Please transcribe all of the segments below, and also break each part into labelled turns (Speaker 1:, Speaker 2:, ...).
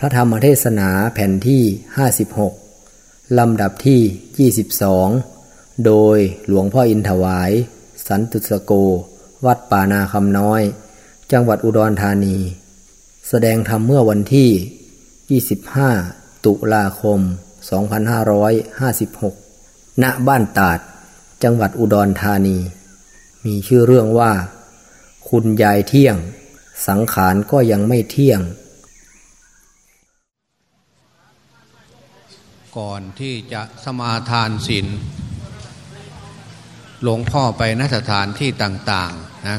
Speaker 1: พระธรรมเทศนาแผ่นที่ 56 ลำดับที่ 22 โดยหลวงพ่ออินถวาย สันตุสโก วัดป่านาคำน้อย จังหวัดอุดรธานี แสดงธรรมเมื่อวันที่ 25 ตุลาคม 2556 ณ บ้านตาด จังหวัดอุดรธานี มีชื่อเรื่องว่า คุณยายเที่ยง สังขารก็ยังไม่เที่ยง
Speaker 2: ก่อนที่จะสมาทานศีลหลวงพ่อไปนสถานที่ต่างๆนะ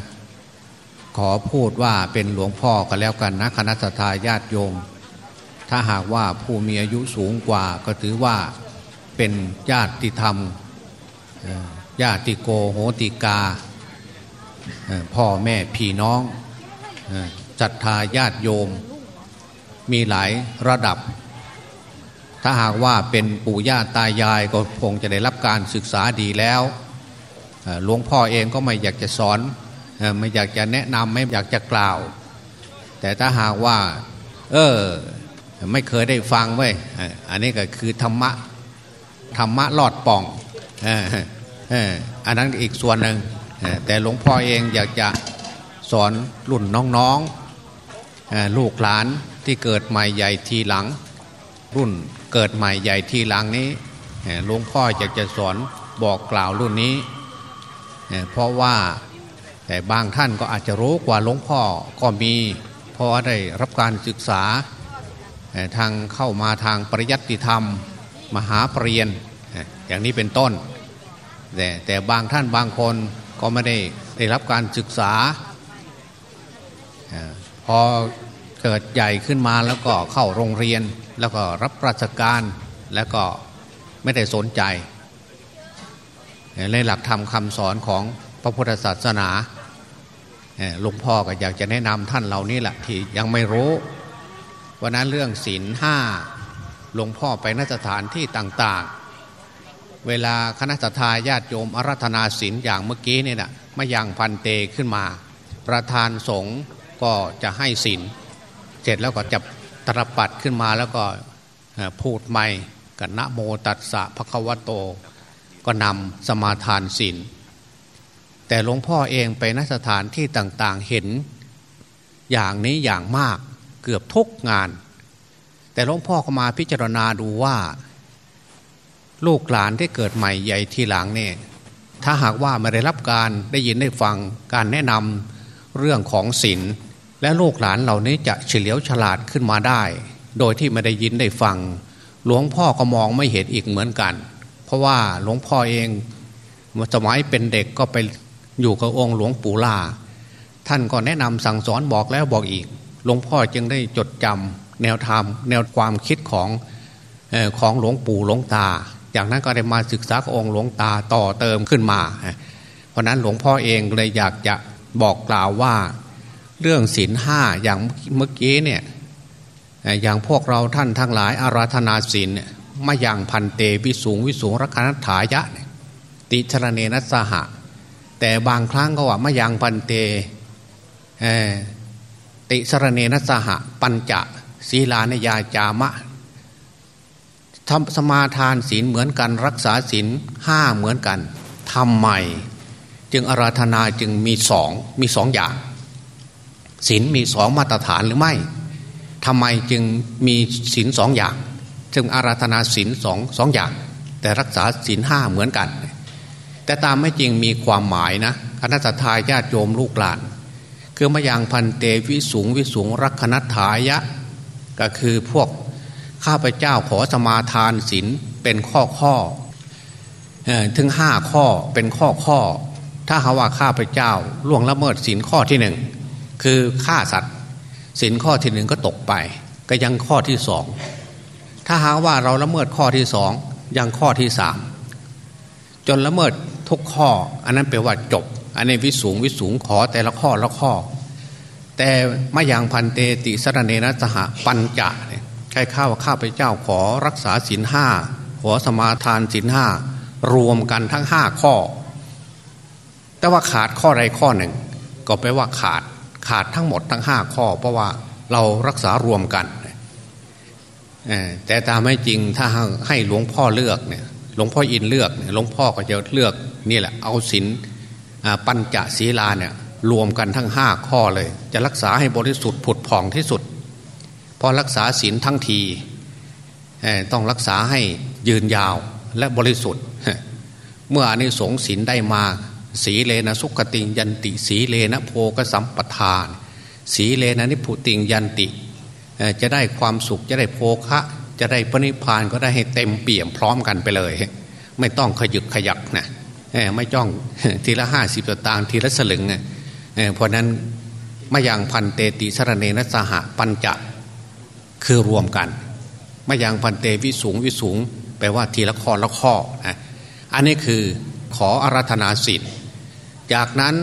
Speaker 2: ขอพูดว่าเป็นหลวงพ่อกันแล้วกันนะคณะทาญาติโยม ถ้าหากว่าผู้มีอายุสูงกว่าก็ถือว่าเป็นญาติธรรมญาติโกโหติกา พ่อแม่พี่น้องศรัทธาญาติโยม มีหลายระดับ ถ้าหากว่าเป็นปู่ย่าตายายก็คงจะได้รับการศึกษาดีแล้วหลวงพ่อเองก็ไม่อยากจะสอนไม่อยากจะแนะนำไม่อยากจะกล่าว แต่ถ้าหากว่า เออไม่เคยได้ฟังไว้อันนี้ก็คือธรรมะธรรมะลอดป่องอันนั้นอีกส่วนหนึ่งแต่หลวงพ่อเองอยากจะสอนรุ่นน้องๆลูกหลานที่เกิดใหม่ใหญ่ทีหลัง รุ่น เกิดใหม่ใหญ่ทีหลังนี้หลวงพ่ออยากจะสอนบอกกล่าวรุ่นนี้ เพราะว่าแต่บางท่านก็อาจจะรู้กว่าหลวงพ่อก็มีเพราะได้รับการศึกษาทางเข้ามาทางปริยัติธรรม มหาปรริญญาอย่างนี้เป็นต้น แต่แต่บางท่านบางคนก็ไม่ได้ได้รับการศึกษาพอเกิดใหญ่ขึ้นมาแล้วก็เข้าโรงเรียน แล้วก็รับราชการแล้วก็ไม่ได้สนใจ ในหลักธรรมคำสอนของพระพุทธศาสนาหลวงพ่อก็อยากจะแนะนำท่านเหล่านี้แหละที่ยังไม่รู้วันนั้นเรื่องศีลห้าหลวงพ่อไปนสถานที่ต่างๆ เวลาคณะทาญาติโยมอารัธนาศีลอย่างเมื่อกี้นี่นะมายังพันเตขึ้นมา ประธานสงฆ์ก็จะให้ศีลเสร็จแล้วก็จะ ตรปัดขึ้นมาแล้วก็พูดไม่กับนะโมตัสสะภะคะวะโต ก็นำสมาทานศีลแต่หลวงพ่อเองไปนสถานที่ต่างๆเห็นอย่างนี้อย่างมากเกือบทุกงาน แต่หลวงพ่อก็มาพิจารณาดูว่า ลูกหลานที่เกิดใหม่ใหญ่ทีหลังเนี่ยถ้าหากว่าไม่ได้รับการได้ยินได้ฟังการแนะนำเรื่องของศีล และลูกหลานเหล่านี้จะเฉลียวฉลาดขึ้นมาได้ โดยที่ไม่ได้ยินได้ฟัง หลวงพ่อก็มองไม่เห็นอีกเหมือนกัน เพราะว่าหลวงพ่อเองสมัยเป็นเด็กก็ไปอยู่กับองค์หลวงปู่ลา ท่านก็แนะนำสั่งสอนบอกแล้วบอกอีก หลวงพ่อจึงได้จดจำแนวธรรมแนวความคิดของของหลวงปู่หลวงตา จากนั้นก็ได้มาศึกษากับองค์หลวงตาต่อเติมขึ้นมา เพราะนั้นหลวงพ่อเองเลยอยากจะบอกกล่าวว่า เรื่องศีลห้าอย่างเมื่อกี้เนี่ยอย่างพวกเราท่านทั้งหลายอาราธนาศีลมาอย่างพันเตวิสูงวิสูงรักนัฐายะ ติชรเนนัสหะ แต่บางครั้งก็ว่ามายังพันเตติสรเนนัสหะ ปัญจะศีลานยาจามะทำสมาทานศีลเหมือนกันรักษาศีลห้าเหมือนกันทำใหม่ จึงอาราธนาจึงมีสองมีสองอย่าง ศีลมีสองมาตรฐานหรือไม่ทำไมจึงมีศีลสองอย่าง จึงอาราธนาศีลสองสองอย่าง แต่รักษาศีลห้าเหมือนกัน แต่ตามไม่จริงมีความหมายนะคณะทาญาติโยมลูกหลาน คือมายังพันเตวิสูงวิสูงรักคณถายะ ก็คือพวกข้าพเจ้าขอสมาทานศีลเป็นข้อข้อถึงห้าข้อเป็นข้อข้อ ถ้าหาว่าข้าพเจ้าล่วงละเมิดศีลข้อที่หนึ่ง คือฆ่าสัตว์ศีลข้อที่หนึ่งก็ตกไป ก็ยังข้อที่สองถ้าหาว่าเราละเมิดข้อที่สองยังข้อที่สามจนละเมิดทุกข้อ อันนั้นแปลว่าจบ อันนี้วิสูงวิสูงขอแต่ละข้อละข้อ แต่มาอย่างพันเตติสรเนนะสหปัญจะเนี่ยใครข้าวข้าพเจ้าขอรักษาศีลห้าขอสมาทานศีลห้ารวมกันทั้งห้าข้อ แต่ว่าขาดข้อใดข้อหนึ่ง ก็แปลว่าขาด ขาดทั้งหมดทั้งห้าข้อ เพราะว่าเรารักษารวมกันแต่ตามไม่จริงถ้าให้หลวงพ่อเลือกเนี่ยหลวงพ่ออินเลือกหลวงพ่อก็จะเลือกนี่แหละเอาศีลปัญจศีลาเนี่ยรวมกันทั้งห้าข้อเลย จะรักษาให้บริสุทธิ์ผุดผ่องที่สุดพอรักษาศีลทั้งทีต้องรักษาให้ยืนยาวและบริสุทธิ์ เมื่ออนิสงส์ศีลได้มา สีเลนะสุขติงยันติ สีเลนะโพกสัมปทาน สีเลนะนิพุติงยันติจะได้ความสุขจะได้โภคะ จะได้พระนิพพานก็ได้ให้เต็มเปี่ยมพร้อมกันไปเลย ไม่ต้องขยึกขยักนะไม่จ้องทีละห้าสิบตางทีละสลึงเพราะนั้นมายังพันเตติสรเนนสหปัญจะคือรวมกันมายังพันเตวิสูงวิสูงแปลว่าทีละข้อละข้อนะอันนี้คือ ขออารัธนาสิทธิ์จากนั้น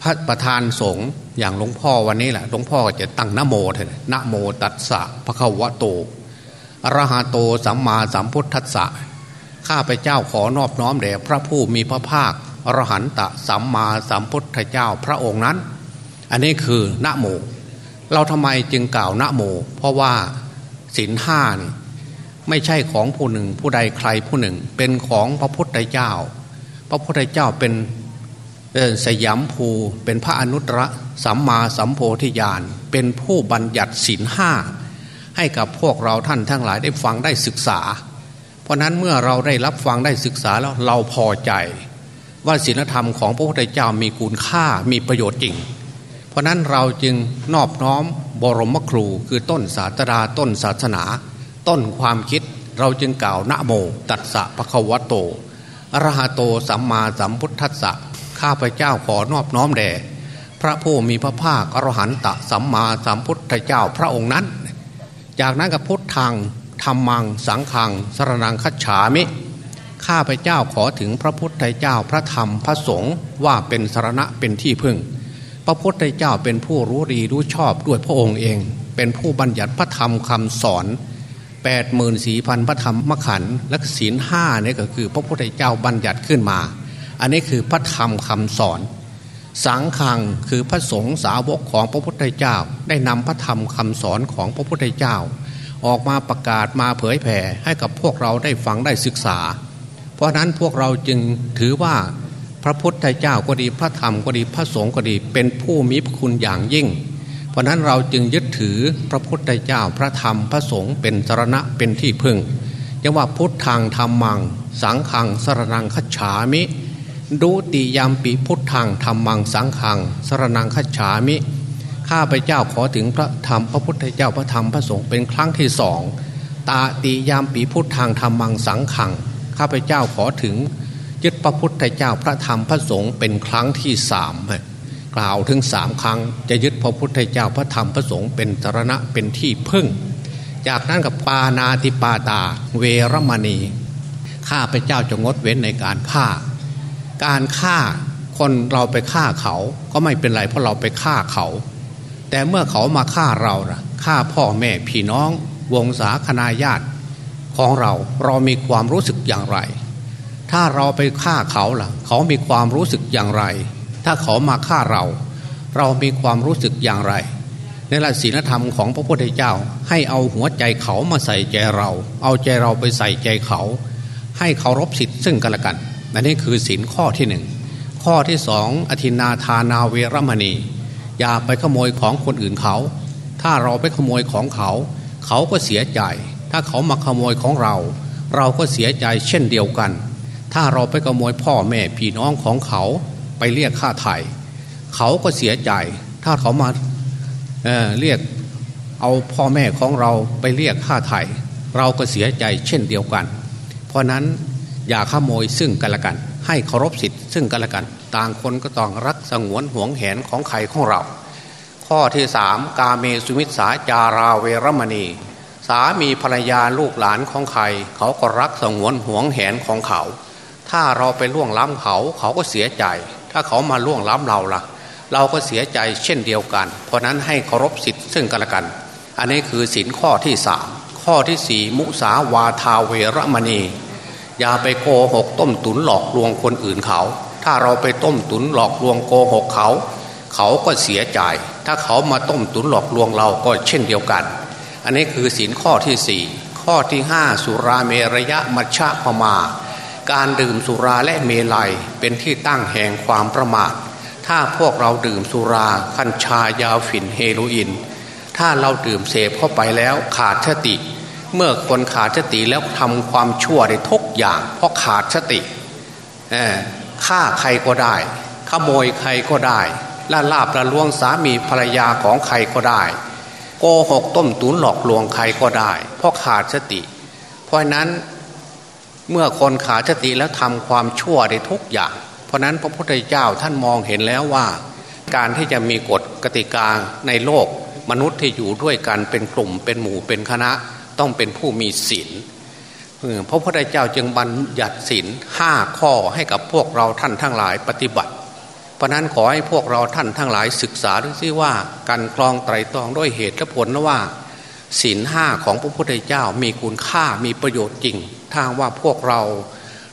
Speaker 2: พระประธานสงฆ์อย่างหลวงพ่อวันนี้แหละหลวงพ่อจะตั้งนโมเถอะนโมตัสสะพระควะโตอรหะโตสัมมาสัมพุทธัสสะข้าพเจ้าขอนอบน้อมแด่พระผู้มีพระภาคอรหันตะสัมมาสัมพุทธเจ้าพระองค์นั้น อันนี้คือนะโม เราทำไมจึงกล่าวนะโม เพราะว่าศีลห้านี่ไม่ใช่ของผู้หนึ่งผู้ใดใครผู้หนึ่ง เป็นของพระพุทธเจ้า พระพุทธเจ้าเป็นสยามภูเป็นพระอนุตตรสัมมาสัมโพธิญาณเป็นผู้บัญญัติศีลห้าให้กับพวกเราท่านทั้งหลายได้ฟังได้ศึกษา เพราะนั้นเมื่อเราได้รับฟังได้ศึกษาแล้วเราพอใจ ว่าศีลธรรมของพระพุทธเจ้ามีคุณค่ามีประโยชน์จริง เพราะนั้นเราจึงนอบน้อมบรมครูคือต้นศาสดาต้นศาสนา ต้นความคิดเราจึงกล่าวนะโม ตัสสะภะคะวะโต อรหะโตสัมมาสัมพุทธัสสะข้าพเจ้าขอนอบน้อมแด่พระผู้มีพระภาคอรหันตสัมมาสัมพุทธเจ้าพระองค์นั้น จากนั้นกับพุทธังธรรมังสังขังสรนังคัจฉามิ ข้าพเจ้าขอถึงพระพุทธเจ้าพระธรรมพระสงฆ์ว่าเป็นสรณะเป็นที่พึ่ง พระพุทธเจ้าเป็นผู้รู้ดีรู้ชอบด้วยพระองค์เอง เป็นผู้บัญญัติพระธรรมคำสอน 8ปดหมื่นสี่พันพระธรรมมขันและศีลห้านี่ก็คือพระพุทธเจ้าบัญญัติขึ้นมา อันนี้คือพระธรรมคำสอน สังขังคือพระสงฆ์สาวกของพระพุทธเจ้า ได้นำพระธรรมคำสอนของพระพุทธเจ้า ออกมาประกาศมาเผยแผ่ให้กับพวกเราได้ฟังได้ศึกษา เพราะนั้นพวกเราจึงถือว่าพระพุทธเจ้าก็ดีพระธรรมก็ดีพระสงฆ์ก็ดีเป็นผู้มีพระคุณอย่างยิ่ง เพราะนั้นเราจึงยึดถือพระพุทธเจ้าพระธรรมพระสงฆ์เป็นสรณะเป็นที่พึ่งยังว่าพุทธังธรรมัง สังขังสรนังคัจฉามิ ดูติยามปีพุทธังธรรมังสังขังสรนังคัจฉามิข้าพเจ้าขอถึงพระธรรมพระพุทธเจ้าพระธรรมพระสงฆ์เป็นครั้งที่สองตาติยามปีพุทธังธรรมังสังขังข้าพเจ้าขอถึงยึดพระพุทธเจ้าพระธรรมพระสงฆ์เป็นครั้งที่สาม กล่าวถึงสามครั้ง จะยึดพระพุทธเจ้าพระธรรมพระสงฆ์เป็นสารณะเป็นที่พึ่ง จากนั้นกับปานาติปาตา เวรมณี ข้าพเจ้าจะงดเว้นในการฆ่า การฆ่าคนเราไปฆ่าเขาก็ไม่เป็นไรเพราะเราไปฆ่าเขา แต่เมื่อเขามาฆ่าเราล่ะฆ่าพ่อแม่พี่น้อง วงศาคณาญาติของเราเรามีความรู้สึกอย่างไร ถ้าเราไปฆ่าเขาล่ะ เขามีความรู้สึกอย่างไร ถ้าเขามาฆ่าเรา เรามีความรู้สึกอย่างไร ในหลักศีลธรรมของพระพุทธเจ้า ให้เอาหัวใจเขามาใส่ใจเรา เอาใจเราไปใส่ใจเขา ให้เคารพสิทธิ์ซึ่งกันและกันอันนี้คือศินข้อที่หนึ่งข้อที่สองอธินาทานาเวรมณี อย่าไปขโมยของคนอื่นเขา ถ้าเราไปขโมยของเขา เขาก็เสียใจ ถ้าเขามาขโมยของเรา เราก็เสียใจเช่นเดียวกัน ถ้าเราไปขโมยพ่อแม่พี่น้องของเขา ไปเรียกค่าไถ่เขาก็เสียใจ ถ้าเขามาเเรียกเอาพ่อแม่ของเราไปเรียกค่าไถ่เราก็เสียใจเช่นเดียวกัน เพราะนั้นอย่าขโมยซึ่งกันและกัน ให้เคารพสิทธิ์ซึ่งกันและกัน ต่างคนก็ต้องรักสงวนห่วงแหนของใครของเรา ข้อที่สามกาเมสุมิสาจาราเวรมณี สามีภรรยาลูกหลานของใคร เขาก็รักสงวนห่วงแหนของเขา ถ้าเราไปล่วงล้ำเขาเขาก็เสียใจ ถ้าเขามาล่วงล้ำเราล่ะ เราก็เสียใจเช่นเดียวกัน เพราะนั้นให้เคารพสิทธิ์ซึ่งกันและกัน อันนี้คือสินข้อที่สามข้อที่สี่มุสาวาทาเวรมณี อย่าไปโกหกต้มตุนหลอกลวงคนอื่นเขา ถ้าเราไปต้มตุนหลอกลวงโกหกเขา เขาก็เสียใจ ถ้าเขามาต้มตุนหลอกลวงเราก็เช่นเดียวกัน อันนี้คือสินข้อที่สี่ข้อที่ห้าสุราเมรยะมัชฌะพมา การดื่มสุราและเมลัยเป็นที่ตั้งแห่งความประมาท ถ้าพวกเราดื่มสุราคัญชายาฝิ่นเฮโรอีน ถ้าเราดื่มเสพเข้าไปแล้วขาดสติ เมื่อคนขาดสติแล้วทำความชั่วได้ทุกอย่าง เพราะขาดสติฆ่าใครก็ได้ ขโมยใครก็ได้ล่าลาบละลวงสามีภรรยาของใครก็ได้ โกหกต้มตุ๋นหลอกลวงใครก็ได้ เพราะขาดสติ เพราะนั้น เมื่อคนขาดสติแล้วทำความชั่วได้ทุกอย่าง เพราะนั้นพระพุทธเจ้าท่านมองเห็นแล้วว่า การที่จะมีกฎกติกาในโลก มนุษย์ที่อยู่ด้วยกันเป็นกลุ่มเป็นหมู่เป็นคณะ ต้องเป็นผู้มีศีลพระพุทธเจ้าจึงบัญญัติศีลห้าข้อให้กับพวกเราท่านทั้งหลายปฏิบัติ เพราะนั้นขอให้พวกเราท่านทั้งหลายศึกษาดูซิว่าการคลองไตรตรองด้วยเหตุและผลนะว่าศีลห้าของพระพุทธเจ้ามีคุณค่ามีประโยชน์จริง ถ้าว่าพวกเรา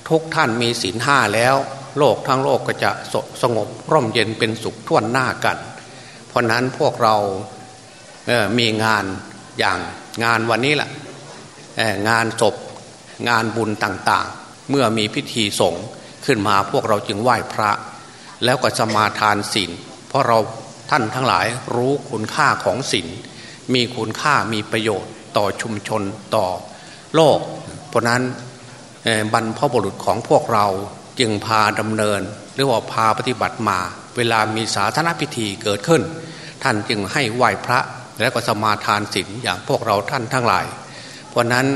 Speaker 2: ทุกท่านมีศีลห้าแล้ว โลกทั้งโลกก็จะสสงบร่มเย็นเป็นสุขท่วนหน้ากัน เพราะนั้นพวกเรามีงานอย่างงานวันนี้แหละงานศพงานบุญต่างๆ เมื่อมีพิธีสงฆ์ขึ้นมาพวกเราจึงไหว้พระ แล้วก็สมาทานศีลเพราะเราท่านทั้งหลายรู้คุณค่าของศีลมีคุณค่ามีประโยชน์ต่อชุมชนต่อโลก เพราะนั้นบรรพบุรุษของพวกเราจึงพาดำเนิน หรือว่าพาปฏิบัติมา เวลามีสาธารณพิธีเกิดขึ้น ท่านจึงให้ไหว้พระแล้วก็สมาทานศีลอย่างพวกเราท่านทั้งหลาย เพราะนั้น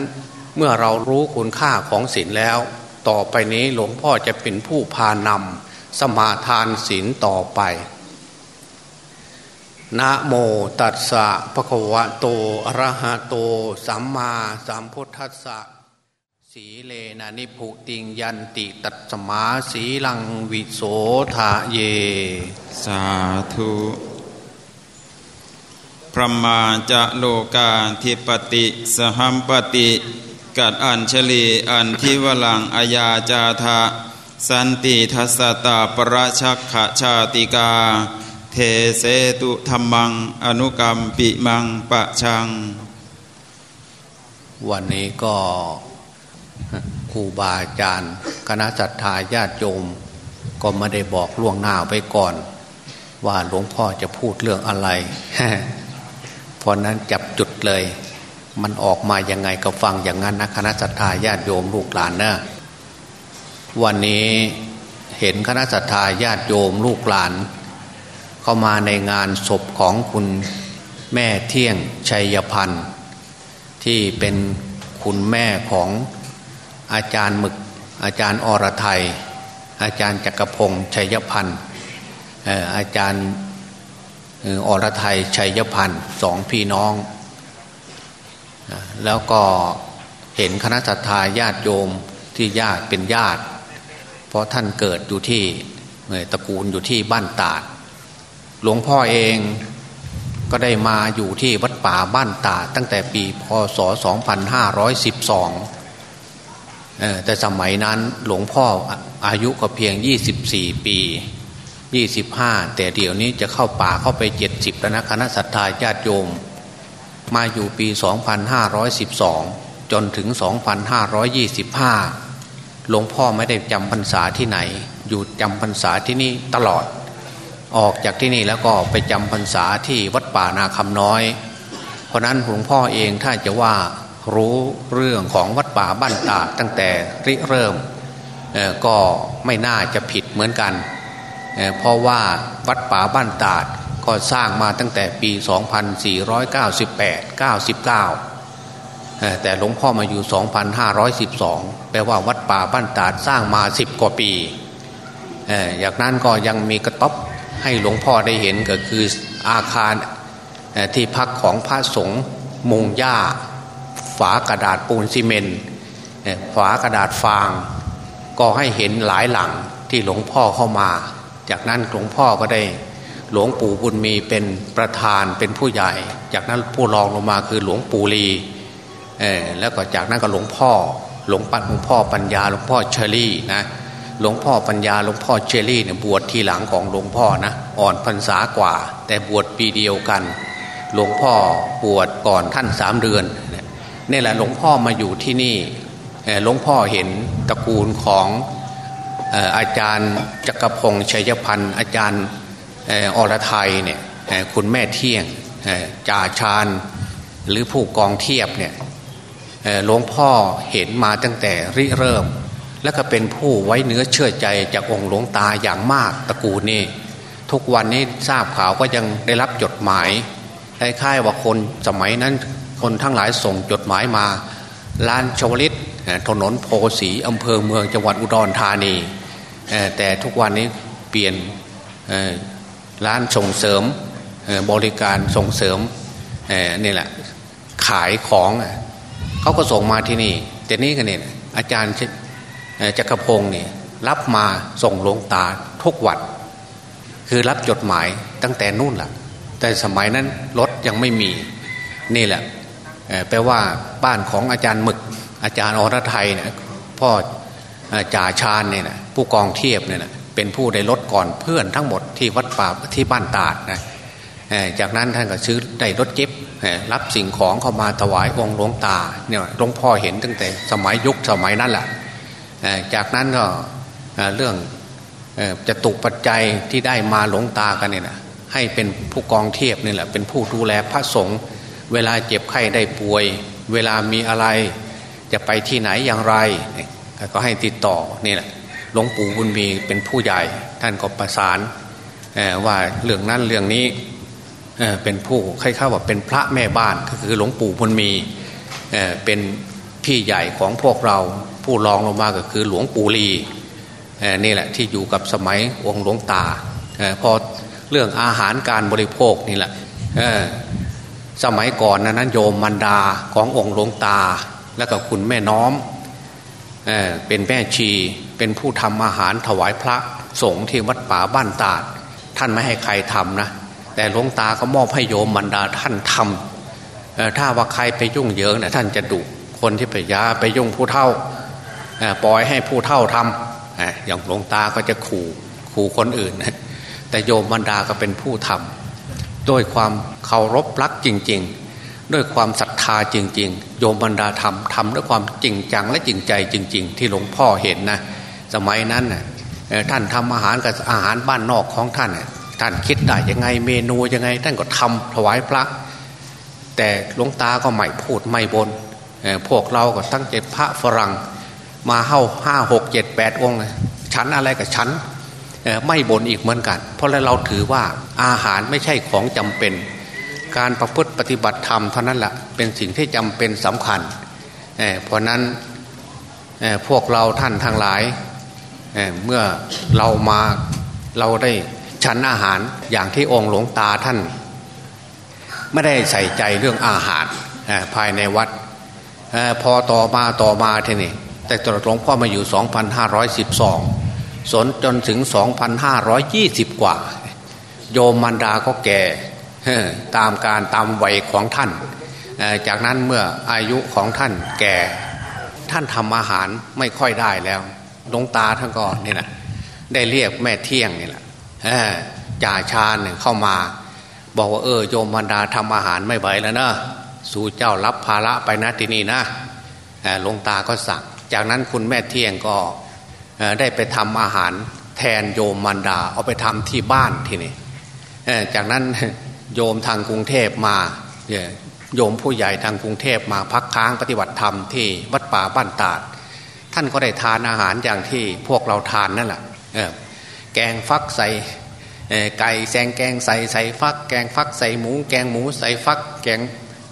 Speaker 2: เมื่อเรารู้คุณค่าของศีลแล้ว ต่อไปนี้หลวงพ่อจะเป็นผู้พานำสมาทานศีลต่อไปนะโมตัสสะภะคะวะโตอะระหะโต สัมมาสัมพุทธัสสะ สีเลนะนิพุติงยันติตัตสมาสีลังวิโสทะเย
Speaker 3: สาธุพระมาจะโลกาธิปติสหัมปติกัดอัญชลีอันทิวลังอายาจาธาสันติทัสตาปราชักขชาติกา เทเสตุธรรมัง อนุกรรมปิมังปะชัง
Speaker 2: วันนี้ก็ ครูบาอาจารย์ คณะจัตตาญาติโยม ก็ไม่ได้บอกล่วงหน้าไปก่อน ว่าหลวงพ่อจะพูดเรื่องอะไรเพราะนั้นจับจุดเลย มันออกมายังไงก็ฟังอย่างนั้นนะคณะสัตยาญาติโยมลูกหลานนะวันนี้เห็นคณะสัตยาญาติโยมลูกหลาน เข้ามาในงานศพของคุณแม่เที่ยงชัยพันธ์ที่เป็นคุณแม่ของ อาจารย์หมึก อาจารย์อรไทย อาจารย์จักรพงศ์ชัยพันธ์อาจารย์อรไทยชัยพันธ์สองพี่น้อง แล้วก็เห็นคณะสัตยาญาติโยมที่ญาติเป็นญาติ เพราะท่านเกิดอยู่ที่ตระกูลอยู่ที่บ้านตาด หลวงพ่อเองก็ได้มาอยู่ที่วัดป่าบ้านตาดตั้งแต่ปีพศ 2512 แต่สมัยนั้นหลวงพ่ออายุก็เพียง 24 ปี 25 แต่เดี๋ยวนี้จะเข้าป่าเข้าไป 70 แล้วนะคณะสัตยาญาติโยม มาอยู่ปี 2512 จนถึง 2525 หลวงพ่อไม่ได้จำพรรษาที่ไหน อยู่จำพรรษาที่นี่ตลอด ออกจากที่นี่แล้วก็ไปจำพรรษาที่วัดป่านาคำน้อย เพราะนั้นหลวงพ่อเองถ้าจะว่า รู้เรื่องของวัดป่าบ้านตาตั้งแต่ริเริ่มก็ไม่น่าจะผิดเหมือนกันเพราะว่าวัดป่าบ้านตาดก็สร้างมาตั้งแต่ปี 2498 99 แต่หลวงพ่อมาอยู่ 2512 แปลว่าวัดป่าบ้านตาดสร้างมา 10 กว่าปีอย่างนั้นก็ยังมีกระต๊อบให้หลวงพ่อได้เห็นก็คืออาคารที่พักของพระสงฆ์มุงหญ้า ฝากระดาษปูนซีเมนต์ฝากระดาษฟาง ก็ให้เห็นหลายหลังที่หลวงพ่อเข้ามา จากนั้นหลวงพ่อก็ได้หลวงปู่บุญมีเป็นประธานเป็นผู้ใหญ่ จากนั้นผู้รองลงมาคือหลวงปู่ลีแล้วก็จากนั้นก็หลวงพ่อ หลวงปัหลวงพ่อปัญญาหลวงพ่อเชอรี่นะหลวงพ่อปัญญาหลวงพ่อเชอรี่เนี่ยบวชทีหลังของหลวงพ่อนะอ่อนพรรษากว่า แต่บวชปีเดียวกัน หลวงพ่อบวชก่อนท่านสามเดือน นี่แหละหลวงพ่อมาอยู่ที่นี่หลวงพ่อเห็นตระกูลของอาจารย์จักรพงศ์ชัยพันธ์อาจารย์อรไทยเนี่ยคุณแม่เที่ยงจ่าชาญหรือผู้กองเทียบเนี่ยหลวงพ่อเห็นมาตั้งแต่ริเริ่ม แล้วก็เป็นผู้ไว้เนื้อเชื่อใจจากองค์หลวงตาอย่างมากตระกูลนี่ทุกวันนี้ทราบข่าวก็ยังได้รับจดหมายคล้ายๆว่าคนสมัยนั้น คนทั้งหลายส่งจดหมายมาลานชวลิตถนนโพสีอำเภอเมืองจังหวัดอุดรธานี แต่ทุกวันนี้เปลี่ยนร้านส่งเสริมบริการส่งเสริมนี่แหละขายของเขาก็ส่งมาที่นี่ แต่นี้กันเนี่ยอาจารย์จักรพงศ์เนี่ยรับมาส่งลงตาทุกวันคือรับจดหมายตั้งแต่นู่นแหละแต่สมัยนั้นรถยังไม่มีนี่แหละ แปลว่าบ้านของอาจารย์หมึก อาจารย์อรไทยเนี่ยพ่อจ่าชาญเนี่ยนะผู้กองเทียบเนี่ยนะเป็นผู้ได้ลดก่อนเพื่อนทั้งหมดที่วัดป่าที่บ้านตาดนะจากนั้นท่านก็ซื้อได้รถเจ็บรับสิ่งของเข้ามาถวายองค์หลวงตาเนี่ยหลวงพ่อเห็นตั้งแต่สมัยยุคสมัยนั้นแหละจากนั้นก็เรื่องจะตุปัจจัยที่ได้มาหลวงตากันเนี่ยนะให้เป็นผู้กองเทียบนี่แหละเป็นผู้ดูแลพระสงฆ์ เวลาเจ็บไข้ได้ป่วย เวลามีอะไรจะไปที่ไหนอย่างไร ก็ให้ติดต่อนี่แหละหลวงปู่บุญมีเป็นผู้ใหญ่ ท่านก็ประสานว่าเรื่องนั้นเรื่องนี้เป็นผู้คล้ายๆว่าเป็นพระแม่บ้านก็คือหลวงปู่บุญมีเป็นพี่ใหญ่ของพวกเราผู้รองลงมาก็คือหลวงปู่ลีนี่แหละที่อยู่กับสมัยองค์หลวงตาพอเรื่องอาหารการบริโภคนี่แหละ สมัยก่อนนั้นโยมมันดาขององค์หลวงตา แล้วก็คุณแม่น้อมเอเป็นแม่ชีเป็นผู้ทำอาหารถวายพระสงฆ์ที่วัดป่าบ้านตาด ท่านไม่ให้ใครทำนะแต่หลวงตาก็มอบให้โยมมันดาท่านทำถ้าว่าใครไปยุ่งเยิงนะท่านจะดุคนที่ไปยาไปยุ่งผู้เท่าปล่อยให้ผู้เท่าทำอย่างหลวงตาก็จะขู่ขู่คนอื่น แต่โยมมันดาก็เป็นผู้ทำ ด้วยความเคารพรักจริง ๆ ด้วยความศรัทธาจริง ๆ โยมบรรดาธรรมทำด้วยความจริงจังและจริงใจจริง ๆ ที่หลวงพ่อเห็นนะ สมัยนั้นนะท่านทำอาหารกับอาหารบ้านนอกของท่านท่านคิดได้ยังไงเมนูยังไง ท่านก็ทำถวายพระ แต่หลวงตาก็ไม่พูดไม่บนพวกเราก็ตั้งใจพระฝรั่ง มาเข้าห้าหกเจ็ดแปดองค์ชั้นอะไรกับชั้น ไม่บ่นอีกเหมือนกัน เพราะเราถือว่าอาหารไม่ใช่ของจำเป็น การประพฤติปฏิบัติธรรมเท่านั้นแหละเป็นสิ่งที่จำเป็นสำคัญเเพราะนั้นพวกเราท่านทั้งหลายเเมื่อเรามาเราได้ฉันอาหารอย่างที่องค์หลวงตาท่าน ไม่ได้ใส่ใจเรื่องอาหารภายในวัดพอต่อมาต่อมาทีนี่แต่ตรวจหลวงพ่อมาอยู่ 2512 สนจนถึง 2,520 กว่า โยมมันดาก็แก่ตามการตามวัยของท่าน จากนั้นเมื่ออายุของท่านแก่ ท่านทำอาหารไม่ค่อยได้แล้วลงตาท่านก็นี่แหละได้เรียกแม่เที่ยงนี่แหละจ่าชาญเข้ามา บอกว่าเออโยมมันดาทำอาหารไม่ไหวแล้วนะสู่เจ้ารับภาระไปนะที่นี่นะหลวงตาก็สั่ง จากนั้นคุณแม่เที่ยงก็ ได้ไปทำอาหารแทนโยมมันดา เอาไปทำที่บ้านทีนี้จากนั้นโยมทางกรุงเทพมาโยมผู้ใหญ่ทางกรุงเทพมาพักค้างปฏิบัติธรรมที่วัดป่าบ้านตาด ท่านก็ได้ทานอาหารอย่างที่พวกเราทานนั่นแหละแกงฟักใส่ไก่แซงแกงใส่ใส่ฟัก แกงฟักใส่หมู แกงหมูใส่ฟัก แกง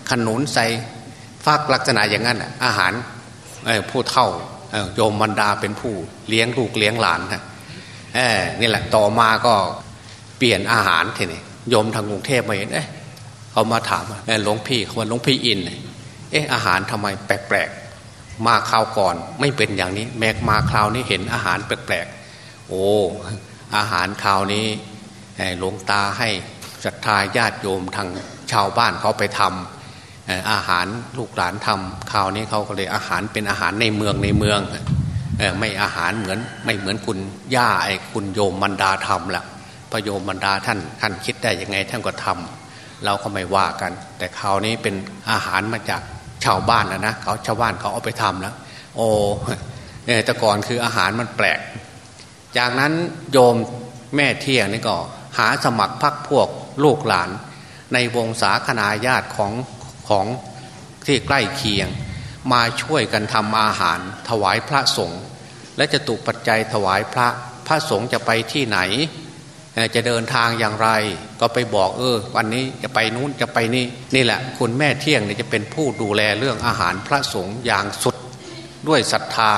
Speaker 2: ขนุนใส่ฟักลักษณะอย่างนั้นอาหารผู้เท่า โยมบรรดาเป็นผู้เลี้ยงลูกเลี้ยงหลานฮะนี่แหละต่อมาก็เปลี่ยนอาหารทีนี้โยมทางกรุงเทพมาเห็นเอ๊ะเขามาถามหลวงพี่เขาว่าหลวงพี่อินเอ๊ะอาหารทำไมแปลกๆมาคราวก่อนไม่เป็นอย่างนี้ แมกมาคราวนี้เห็นอาหารแปลกๆโอ้อาหารคราวนี้หลวงตาให้ศรัทธาญาติโยมทางชาวบ้านเขาไปทำ อาหารลูกหลานทำคราวนี้เขาก็เลยอาหารเป็นอาหารในเมืองในเมืองไม่อาหารเหมือนไม่เหมือนคุณย่าไอ้คุณโยมมันดาทำละพระโยมมันดาท่านท่านคิดได้ยังไงท่านก็ทำเราก็ไม่ว่ากัน แต่คราวนี้เป็นอาหารมาจากชาวบ้านนะนะเขาชาวบ้านเขาเอาไปทำแล้วโอ้แต่ก่อนคืออาหารมันแปลก จากนั้นโยมแม่เที่ยงนี่ก็หาสมัครพักพวกลูกหลาน ในวงศาคณาญาติของ ของที่ใกล้เคียง มาช่วยกันทำอาหารถวายพระสงฆ์และจะตุปัจจัยถวายพระพระสงฆ์จะไปที่ไหน จะเดินทางอย่างไร ก็ไปบอกเออ วันนี้จะไปนู้นจะไปนี่นี่แหละ คุณแม่เที่ยงเนี่ยจะเป็นผู้ดูแลเรื่องอาหารพระสงฆ์อย่างสุดด้วยศรัทธา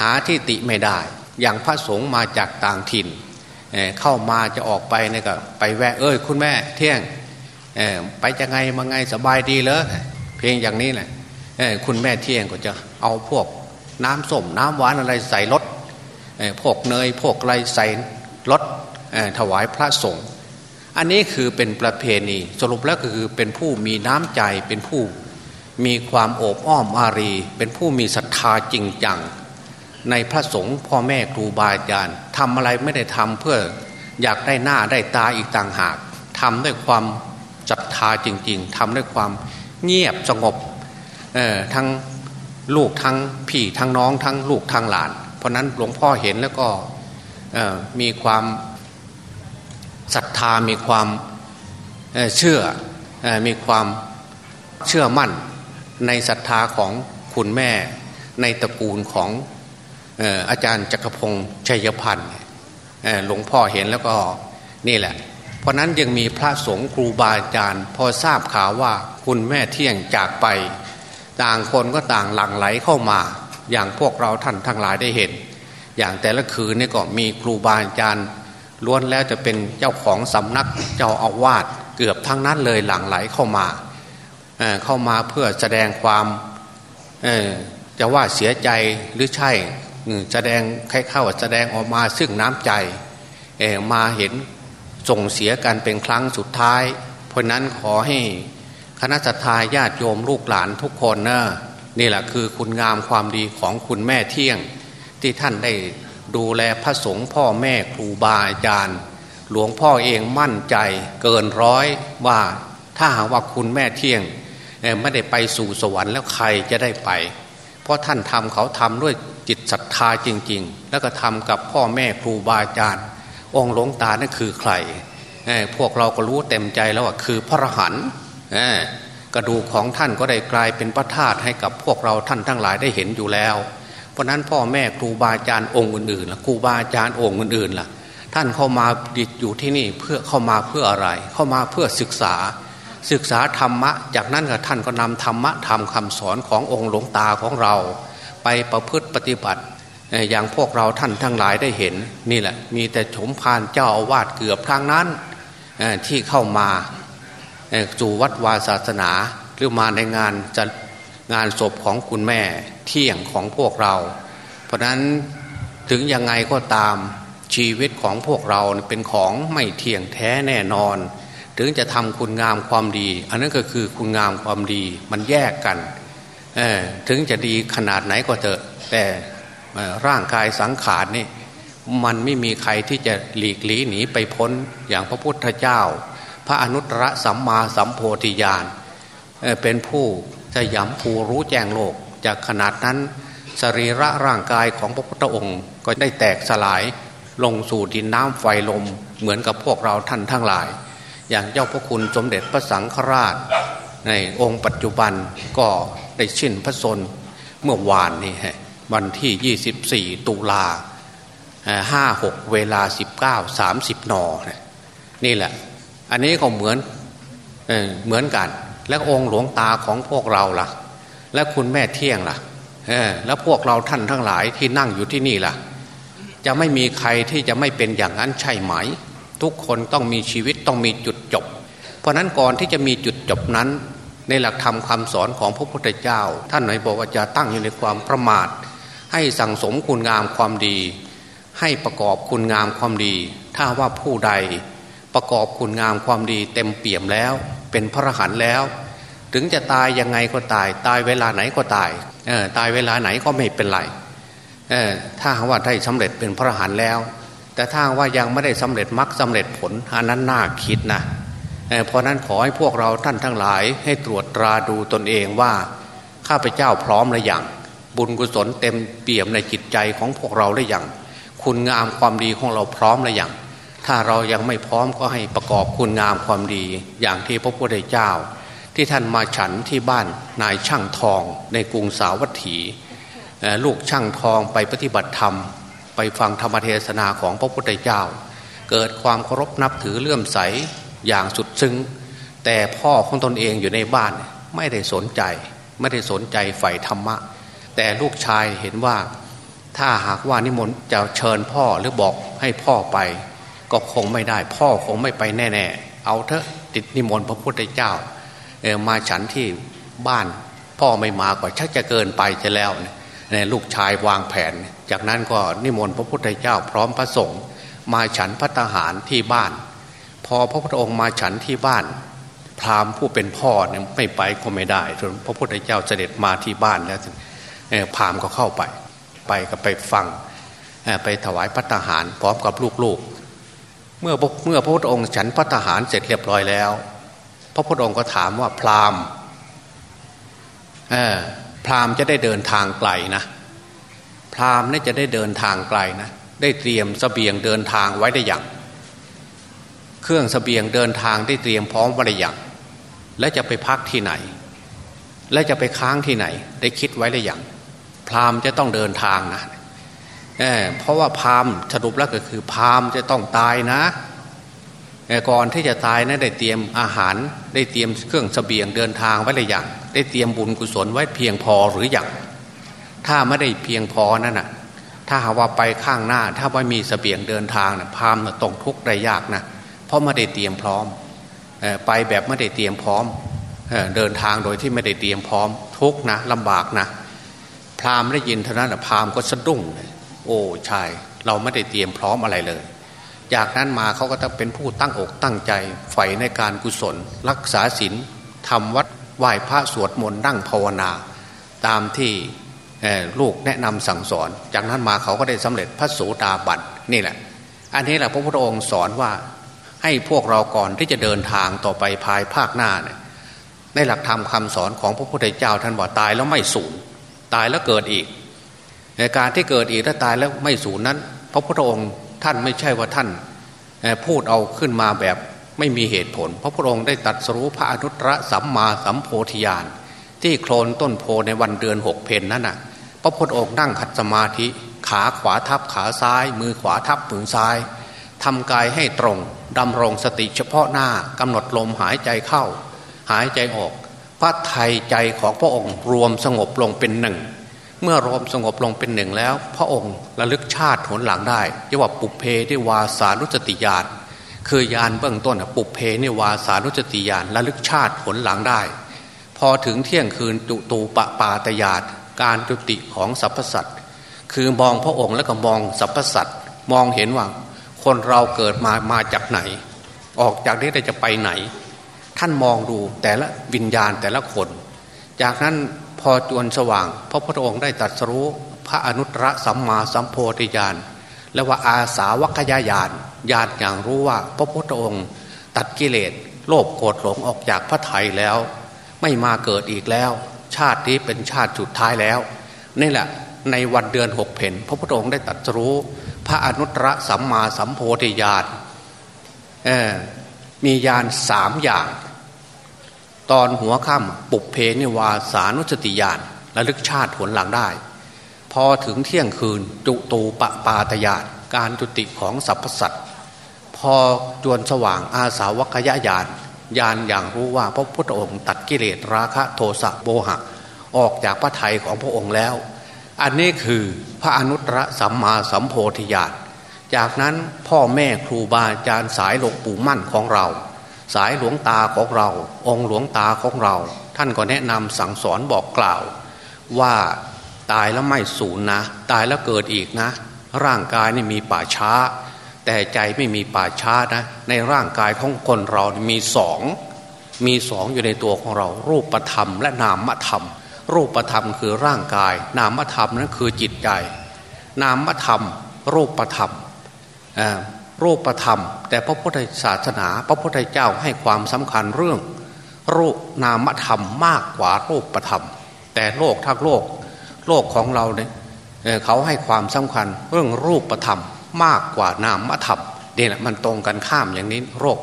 Speaker 2: หาที่ติไม่ได้ อย่างพระสงฆ์มาจากต่างถิ่นเเข้ามาจะออกไปเนี่ยก็ไปแวะเอ้ยคุณแม่เที่ยง ไปจะไงมาไงสบายดีเลยเพียงอย่างนี้แหละคุณแม่เที่ยงก็จะเอาพวกน้ำส้มน้ำหวานอะไรใส่รถพวกเนยพวกอะไรใส่รถถวายพระสงฆ์อันนี้คือเป็นประเพณีสรุปแล้วก็คือเป็นผู้มีน้ำใจเป็นผู้มีความโอบอ้อมอารี เป็นผู้มีศรัทธาจริงจัง ในพระสงฆ์พ่อแม่ครูบาอาจารย์ทำอะไรไม่ได้ทำเพื่ออยากได้หน้าได้ตาอีกต่างหากทำด้วยความ ศรัทธาจริง ๆทำด้วยความเงียบสงบทั้งลูกทั้งพี่ทั้งน้องทั้งลูกทั้งหลาน เพราะนั้นหลวงพ่อเห็นแล้วก็มีความศรัทธามีความเชื่อมีความเชื่อมั่นในศรัทธาของคุณแม่ในตระกูลของอาจารย์จักรพงศ์ชัยพันธ์หลวงพ่อเห็นแล้วก็นี่แหละ เพราะนั้นยังมีพระสงฆ์ครูบาอาจารย์ พอทราบข่าวว่าคุณแม่เที่ยงจากไป ต่างคนก็ต่างหลั่งไหลเข้ามา อย่างพวกเราท่านทั้งหลายได้เห็น อย่างแต่ละคืนนี่ก็มีครูบาอาจารย์ล้วนแล้วจะเป็นเจ้าของสำนักเจ้าอาวาสเกือบทั้งนั้นเลยหลั่งไหลเข้ามาเเข้ามาเพื่อแสดงความจะว่าเสียใจหรือใช่แสดงใครเข้าแสดงออกมาซึ่งน้ำใจมาเห็น ส่งเสียกันเป็นครั้งสุดท้าย เพราะนั้นขอให้คณะสัตยาญาติโยมลูกหลานทุกคนนะนี่แหละคือคุณงามความดีของคุณแม่เที่ยง ที่ท่านได้ดูแลพระสงฆ์พ่อแม่ครูบาอาจารย์ หลวงพ่อเองมั่นใจเกินร้อยว่าถ้าหากว่าคุณแม่เที่ยงไม่ได้ไปสู่สวรรค์แล้วใครจะได้ไป เพราะท่านทำเขาทำด้วยจิตศรัทธาจริง ๆ แล้วก็ทำกับพ่อแม่ครูบาอาจารย์ องค์หลวงตานั่นคือใครพวกเราก็รู้เต็มใจแล้วว่าคือพระหันกระดูกของท่านก็ได้กลายเป็นพระธาตุให้กับพวกเราท่านทั้งหลายได้เห็นอยู่แล้ว เพราะนั้นพ่อแม่ครูบาอาจารย์องค์อื่นๆล่ะครูบาอาจารย์องค์อื่นๆล่ะ ท่านเข้ามาดิอยู่ที่นี่เพื่อเข้ามาเพื่ออะไร เข้ามาเพื่อศึกษา ศึกษาธรรมะ จากนั้นก็ท่านก็นำธรรมะทำคำสอนขององค์หลวงตาของเรา ไปประพฤติปฏิบัติ อย่างพวกเราท่านทั้งหลายได้เห็นนี่แหละ มีแต่ชมพานเจ้าอาวาสเกือบทางนั้นที่เข้ามาสู่วัดวาศาสนา หรือมาในงานจัดงานศพของคุณแม่เที่ยงของพวกเรา เพราะนั้นถึงยังไงก็ตามชีวิตของพวกเราเป็นของไม่เที่ยงแท้แน่นอน ถึงจะทำคุณงามความดี อันนั้นก็คือคุณงามความดีมันแยกกันถึงจะดีขนาดไหนก็เถอะ แต่ ร่างกายสังขารนี่มันไม่มีใครที่จะหลีกลีหนีไปพ้นอย่างพระพุทธเจ้า พระอนุตตรสัมมาสัมโพธิญาณเป็นผู้สยามภูรู้แจ้งโลก จากขนาดนั้นสรีระร่างกายของพระพุทธองค์ ก็ได้แตกสลายลงสู่ดินน้ำไฟลมเหมือนกับพวกเราท่านทั้งหลาย อย่างเจ้าพระคุณสมเด็จพระสังฆราช ในองค์ปัจจุบันก็ได้ชินพระชนเมื่อวานนี้ วันที่ 24 ตุลาห้าหกเวลา 19 30นนี่แหละ อันนี้ก็เหมือนเอเหมือนกัน แล้วองค์หลวงตาของพวกเราล่ะ และคุณแม่เที่ยงล่ะแล้วพวกเราท่านทั้งหลายที่นั่งอยู่ที่นี่ล่ะ จะไม่มีใครที่จะไม่เป็นอย่างนั้นใช่ไหม ทุกคนต้องมีชีวิตต้องมีจุดจบ เพราะนั้นก่อนที่จะมีจุดจบนั้น ในหลักธรรมคาสอนของพระพุทธเจ้า ท่านไหนบอกว่าจะตั้งอยู่ในความประมาท ให้สั่งสมคุณงามความดี ให้ประกอบคุณงามความดี ถ้าว่าผู้ใดประกอบคุณงามความดีเต็มเปี่ยมแล้ว เป็นพระหันแล้ว ถึงจะตายยังไงก็ตาย ตายเวลาไหนก็ตายตายเวลาไหนก็ไม่เป็นไรถ้าว่าได้สำเร็จเป็นพระหันแล้ว แต่ถ้าว่ายังไม่ได้สำเร็จมรรคสาเร็จผลอันนั้นน่าคิดนะเพราะนั้นขอให้พวกเราท่านทั้งหลายให้ตรวจตราดูตนเองว่า ข้าพเจ้าพร้อมหรือยัง บุญกุศลเต็มเปี่ยมในจิตใจของพวกเราหรือยังคุณงามความดีของเราพร้อมหรือยังถ้าเรายังไม่พร้อมก็ให้ประกอบคุณงามความดี อย่างที่พระพุทธเจ้า ที่ท่านมาฉันที่บ้านนายช่างทองในกรุงสาวัตถี ลูกช่างทองไปปฏิบัติธรรม ไปฟังธรรมเทศนาของพระพุทธเจ้า เกิดความเคารพนับถือเลื่อมใสอย่างสุดซึ้งแต่พ่อของตนเองอยู่ในบ้านไม่ได้สนใจ ไม่ได้สนใจใฝ่ธรรมะ แต่ลูกชายเห็นว่าถ้าหากว่านิมนต์จะเชิญพ่อหรือบอกให้พ่อไป ก็คงไม่ได้ พ่อคงไม่ไปแน่ ๆ เอาเถอะติดนิมนต์พระพุทธเจ้าเออมาฉันที่บ้านพ่อไม่มาก็ชักจะเกินไปจะแล้วเนี่ยลูกชายวางแผน จากนั้นก็นิมนต์พระพุทธเจ้า พร้อมพระสงฆ์มาฉันพัตหารที่บ้าน พอพระพุทธองค์มาฉันที่บ้าน พราหมณ์ผู้เป็นพ่อเนี่ยไม่ไปก็ไม่ได้จนพระพุทธเจ้าเสด็จมาที่บ้านแล้ว พราหมณ์ก็เข้าไป ไปก็ไปฟังไปถวายพัฒหารพร้อมกับลูกๆ เมื่อเมื่อพระพุทธองค์ฉันพัฒหารเสร็จเรียบร้อยแล้ว พระพุทธองค์ก็ถามว่าพราหมณ์พราหมณ์จะได้เดินทางไกลนะพราหมณ์นี่จะได้เดินทางไกลนะได้เตรียมสเสบียงเดินทางไว้ได้อย่าง เครื่องสเสบียงเดินทางได้เตรียมพร้อมไว้ได้อย่าง และจะไปพักที่ไหน และจะไปค้างที่ไหน ได้คิดไว้หรือยัง พราหมณ์จะต้องเดินทางนะเเพราะว่าพราหมณ์สรุปแล้วก็คือพราหมณ์จะต้องตายนะก่อนที่จะตายนะได้เตรียมอาหาร ได้เตรียมเครื่องสเสบียงเดินทางไว้หรือยังได้เตรียมบุญกุศลไว้เพียงพอหรือยังถ้าไม่ได้เพียงพอนั่นน่ะ ถ้าหาว่าไปข้างหน้า ถ้าไม่มีสเสบียงเดินทางนะพราหมณ์ต้องทุกข์ได้ยากนะเพราะไม่ได้เตรียมพร้อมไปแบบไม่ได้เตรียมพร้อมเดินทางโดยที่ไม่ได้เตรียมพร้อมทุกนะลำบากนะ พราหมณ์ได้ยินเท่านั้นพราหมณ์ก็สะดุ้งโอ้ใช่เราไม่ได้เตรียมพร้อมอะไรเลย จากนั้นมาเขาก็ต้องเป็นผู้ตั้งอกตั้งใจใฝ่ในการกุศล รักษาศีลทำวัดไหว้พระสวดมนต์นั่งภาวนา ตามที่ลูกแนะนำสั่งสอน จากนั้นมาเขาก็ได้สำเร็จพระโสดาบันนี่แหละ อันนี้แหละพระพุทธองค์สอนว่าให้พวกเราก่อนที่จะเดินทางต่อไปภายภาคหน้าเนี่ยในหลักธรรมคาสอนของพระพุทธเจ้าท่านบอกตายแล้วไม่สูญ ตายแล้วเกิดอีกในการที่เกิดอีกถ้าตายแล้วไม่สูญนั้น พระพุทธองค์ท่านไม่ใช่ว่าท่านพูดเอาขึ้นมาแบบไม่มีเหตุผล พระพุทธองค์ได้ตัดสรู้พระอนุตตรสัมมาสัมโพธิญาณที่โคลนต้นโพในวันเดือนหกเพนนั้นน่ะ พระพุทธองค์นั่งขัดสมาธิ ขาขวาทับขาซ้าย มือขวาทับมือซ้ายทำกายให้ตรงดำรงสติเฉพาะหน้ากำหนดลมหายใจเข้า หายใจออก พระไทยใจของพระองค์รวมสงบลงเป็นหนึ่ง เมื่อรวมสงบลงเป็นหนึ่งแล้ว พระองค์ระลึกชาติหนหลังได้เรียกว่าปุเพที่วาสานุสติญาณคือยานเบื้องต้นปุเพนี่วาสานุสติญาณระลึกชาติผลหลังได้ พอถึงเที่ยงคืนจุตูปปาตยาตการจุติของสรรพสัตว์คือมองพระองค์แล้วก็มองสรรพสัตว์มองเห็นว่า คนเราเกิดมามาจากไหน ออกจากนี้ได้จะไปไหน ท่านมองดูแต่ละวิญญาณแต่ละคน จากนั้นพอจวนสว่าง พระพุทธองค์ได้ตรัสรู้พระอนุตตรสัมมาสัมโพธิญาณและว่าอาสาวัคยายานญาณอย่างรู้ว่าพระพุทธองค์ตัดกิเลสโลภโกรธหลงออกจากพระไทยแล้ว ไม่มาเกิดอีกแล้ว ชาตินี้เป็นชาติสุดท้ายแล้วนี่แหละในวันเดือนหกเพนพระพุทธองค์ได้ตรัสรู้พระอนุตตรสัมมาสัมโพธิญาณมีญาณสามอย่าง ตอนหัวค่ำปุกเพนิวาสานุสติญาณระลึกชาติผลหลังได้ พอถึงเที่ยงคืนจุตูปปาตญาณการจุติของสรรพสัตว์พอจวนสว่างอาสาวัคยญาณญาณอย่างรู้ว่าพระพุทธองค์ตัดกิเลสราคะโทสะโบหะ ออกจากพระทัยของพระองค์แล้ว อันนี้คือพระอนุตตรสัมมาสัมโพธิญาณจากนั้นพ่อแม่ครูบาอาจารย์สายหลวงปู่มั่นของเรา สายหลวงตาของเรา องค์หลวงตาของเรา ท่านก็แนะนำสั่งสอนบอกกล่าว ว่าตายแล้วไม่สูญนะ ตายแล้วเกิดอีกนะ ร่างกายนี่มีป่าช้า แต่ใจไม่มีป่าช้านะ ในร่างกายของคนเรามีสองมีสองอยู่ในตัวของเรา รูปธรรมและนามธรรม รูปธรรมคือร่างกาย นามธรรมนั้นคือจิตใจ นามธรรม รูปธรรม รูปธรรม แต่พระพุทธศาสนา พระพุทธเจ้าให้ความสำคัญเรื่อง รูปนามธรรมมากกว่ารูปธรรม แต่โลกทั้งโลก โลกของเราเนี่ยเขาให้ความสำคัญเรื่องรูปธรรมมากกว่านามธรรมนี่แหละมันตรงกันข้ามอย่างนี้โรค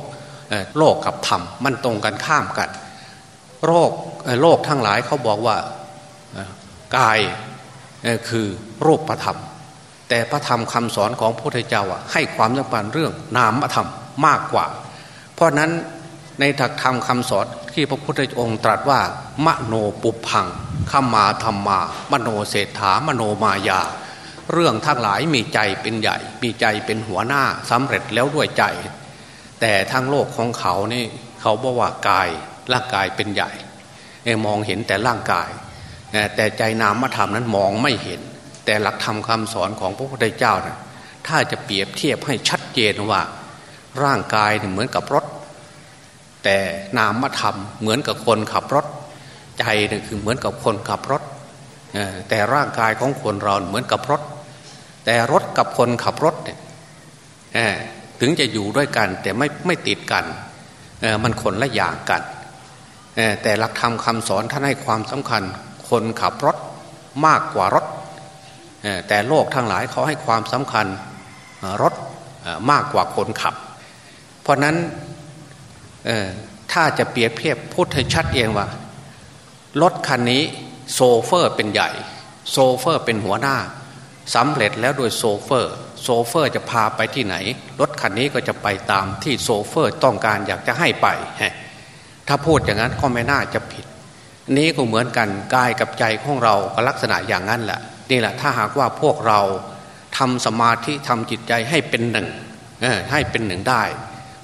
Speaker 2: โลกกับธรรมมันตรงกันข้ามกัน โรคโลกทั้งหลายเขาบอกว่ากายคือรูปธรรม แต่พระธรรมคำสอนของพระพุทธเจ้าให้ความสำคัญเรื่องนามธรรมมากกว่า เพราะนั้นในถักธรรมคำสอนที่พระพุทธองค์ตรัสว่ามโนปุพังขมาธรรมา มโนเศรษฐามโนมายา เรื่องทั้งหลายมีใจเป็นใหญ่ มีใจเป็นหัวหน้าสำเร็จแล้วด้วยใจ แต่ทั้งโลกของเขานี่เขาบอกว่ากายร่างกายเป็นใหญ่มองเห็นแต่ร่างกาย แต่ใจนามธรรมนั้นมองไม่เห็น แต่หลักธรรมคาสอนของพระพุทธเจ้านะถ้าจะเปรียบเทียบให้ชัดเจนว่า ร่างกายเหมือนกับรถ แต่นามธรรมเหมือนกับคนขับรถ ใจเนี่ยคือเหมือนกับคนขับรถแต่ร่างกายของคนเราเหมือนกับรถ แต่รถกับคนขับรถเนี่ยถึงจะอยู่ด้วยกัน แต่ไม่ไม่ติดกันมันคนละอย่างกันแต่หลักธรรมคำสอนท่านให้ความสำคัญ คนขับรถมากกว่ารถ แต่โลกทั้งหลายเขาให้ความสำคัญรถมากกว่าคนขับ เพราะนั้นถ้าจะเปรียบเทียบพูดให้ชัดเองว่า รถคันนี้โชเฟอร์เป็นใหญ่ โชเฟอร์เป็นหัวหน้าสำเร็จแล้วโดยโชเฟอร์ โชเฟอร์จะพาไปที่ไหน รถคันนี้ก็จะไปตามที่โชเฟอร์ต้องการอยากจะให้ไป ถ้าพูดอย่างนั้นก็ไม่น่าจะผิด นี้ก็เหมือนกันกายกับใจของเราก็ลักษณะอย่างนั้นแหละ นี่แหละถ้าหากว่าพวกเราทำสมาธิทำจิตใจให้เป็นหนึ่งให้เป็นหนึ่งได้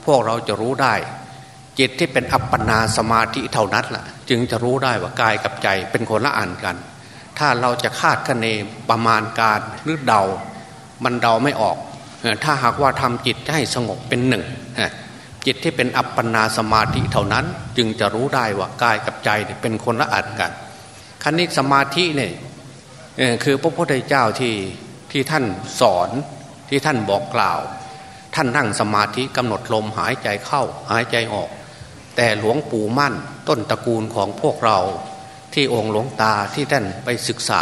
Speaker 2: พวกเราจะรู้ได้ จิตที่เป็นอัปปนาสมาธิเท่านั้นแหละจึงจะรู้ได้ว่ากายกับใจเป็นคนละอันกัน ถ้าเราจะคาดคะเนประมาณการหรือเดา มันเดาไม่ออก ถ้าหากว่าทำจิตให้สงบเป็นหนึ่งจิตที่เป็นอัปปนาสมาธิเท่านั้น จึงจะรู้ได้ว่ากายกับใจเป็นคนละอันกันคันนี้สมาธิเนี่ย คือพระพุทธเจ้าที่ที่ท่านสอนที่ท่านบอกกล่าว ท่านนั่งสมาธิกำหนดลมหายใจเข้าหายใจออก แต่หลวงปู่มั่นต้นตระกูลของพวกเราที่องค์หลวงตาที่ท่านไปศึกษา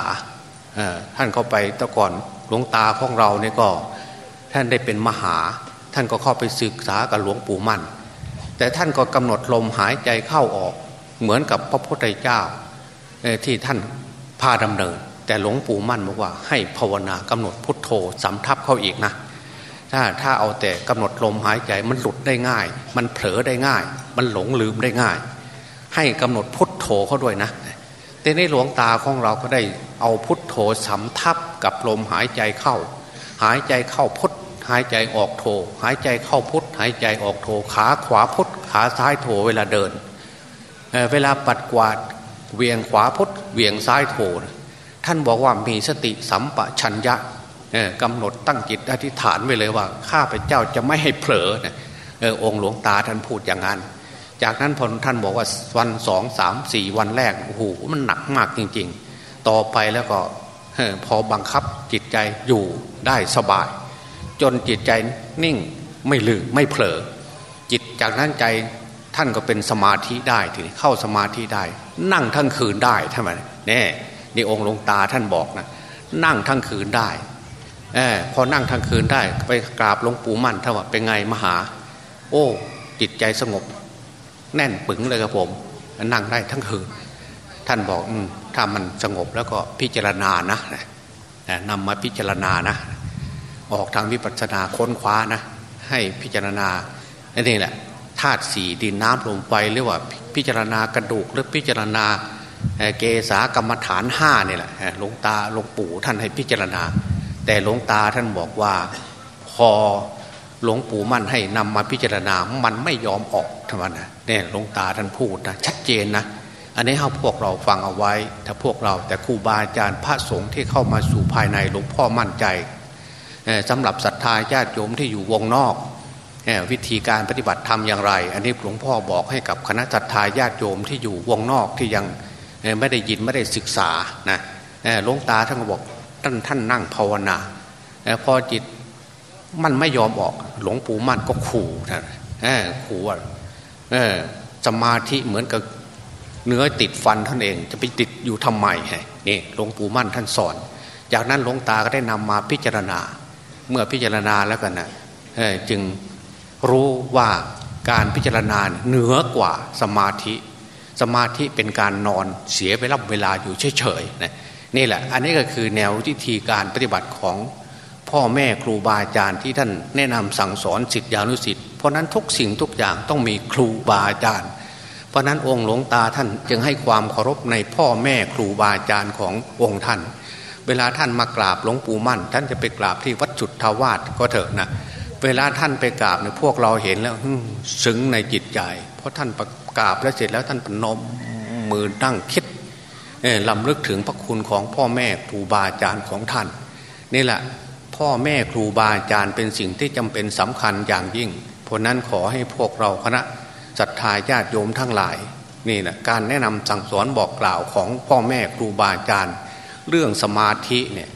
Speaker 2: ท่านเข้าไปตะก่อนหลวงตาของเราเนี่ยก็ท่านได้เป็นมหา ท่านก็เข้าไปศึกษากับหลวงปู่มั่น แต่ท่านก็กำหนดลมหายใจเข้าออก เหมือนกับพระพุทธเจ้าที่ท่านพาดำเนิน แต่หลวงปู่มั่นบอกว่าให้ภาวนากำหนดพุทโธสำทับเข้าอีกนะ ถ้าถ้าเอาแต่กำหนดลมหายใจมันหลุดได้ง่าย มันเผลอได้ง่าย มันหลงลืมได้ง่าย ให้กำหนดพุทโธเขาด้วยนะแต่ในหลวงตาของเราก็ได้เอาพุทโธสำทับกับลมหายใจเข้า หายใจเข้าพุทหายใจออกโทหายใจเข้าพุทหายใจออกโทขาขวาพุทขาซ้ายโทเวลาเดินเเวลาปัดกวาดเวียงขวาพุทเวียงซ้ายโท ท่านบอกว่ามีสติสัมปชัญญะกำหนดตั้งจิตอธิษฐานไว้เลยว่า ข้าพเจ้าจะไม่ให้เผลอนะองค์หลวงตาท่านพูดอย่างนั้น จากนั้นพอท่านบอกว่าวันสองสามสี่วันแรกโอ้โหมันหนักมากจริง ๆ ต่อไปแล้วก็พอบังคับจิตใจอยู่ได้สบาย จนจิตใจนิ่งไม่ลืมไม่เผลอ จิตจากนั้นใจท่านก็เป็นสมาธิได้ถึงเข้าสมาธิได้ นั่งทั้งคืนได้ท่านแน่ นี่องค์หลวงตาท่านบอกนะนั่งทั้งคืนได้อพอนั่งทั้งคืนได้ไปกราบหลวงปู่มั่นท่านว่าเป็นไงมหา โอ้จิตใจสงบ แน่นปึงเลยครับผม นั่งได้ทั้งคืน ท่านบอกอถ้ามันสงบแล้วก็พิจารณานะนำมาพิจารณานะ ออกทางวิปัสสนาค้นคว้านะ ให้พิจารณานี่แหละธาตุสี่ดินน้ำลมไฟเรียกว่าพิจารณากระดูกหรือพิจารณา เกษากรรมฐานห้านี่แหละหลวงตาหลวงปู่ท่านให้พิจารณา แต่หลวงตาท่านบอกว่าพอหลวงปู่มั่นให้นำมาพิจารณา มันไม่ยอมออกทำไมนะเนี่ยหลวงตาท่านพูดนะชัดเจนนะอันนี้เราพวกเราฟังเอาไว้ ถ้าพวกเราแต่ครูบาอาจารย์พระสงฆ์ที่เข้ามาสู่ภายในหลวงพ่อมั่นใจสำหรับศรัทธาญาติโยมที่อยู่วงนอก วิธีการปฏิบัติธรรมอย่างไร อันนี้หลวงพ่อบอกให้กับคณะศรัทธาญาติโยมที่อยู่วงนอกที่ยัง ไม่ได้ยินไม่ได้ศึกษานะหลวงตาท่านก็บอกท่านท่านนั่งภาวนาพอจิตมันไม่ยอมออก หลวงปู่มั่นก็ขู่นะขู่ว่าสมาธิเหมือนกับเนื้อติดฟันท่านเอง จะไปติดอยู่ทำไมนี่หลวงปู่มั่นท่านสอน จากนั้นหลวงตาก็ได้นำมาพิจารณา เมื่อพิจารณาแล้วกันนะจึงรู้ว่าการพิจารณาเหนือกว่าสมาธิ สมาธิเป็นการนอนเสียเวลาเวลาอยู่เฉยๆนะนี่แหละ อันนี้ก็คือแนววิธีการปฏิบัติของพ่อแม่ครูบาอาจารย์ที่ท่านแนะนำสั่งสอนสิทธิอนุสิทธิ์เพราะนั้นทุกสิ่งทุกอย่างต้องมีครูบาอาจารย์ เพราะนั้นองค์หลวงตาท่านจึงให้ความเคารพในพ่อแม่ครูบาอาจารย์ขององค์ท่าน เวลาท่านมากราบหลวงปู่มั่น ท่านจะไปกราบที่วัดจุดทวาสก็เถอะนะเวลาท่านไปกราบเนี่ยพวกเราเห็นแล้วซึ้งในจิตใจ เพราะท่านประ กราบแล้วเสร็จแล้วท่านปนมมือนั่งคิดลำลึกถึงพระคุณของพ่อแม่ครูบาอาจารย์ของท่านนี่แหละพ่อแม่ครูบาอาจารย์เป็นสิ่งที่จำเป็นสำคัญอย่างยิ่ง เพราะนั้นขอให้พวกเราคณะศรัทธาญาติโยมทั้งหลายนี่แหละการแนะนำสั่งสอนบอกกล่าวของพ่อแม่ครูบาอาจารย์ เรื่องสมาธิเนี่ย